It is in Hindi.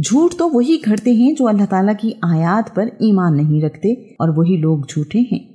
झूठ तो वही घड़ते हैं जो अल्लाह ताला की आयात पर ईमान नहीं रखते, और वही लोग झूठे हैं।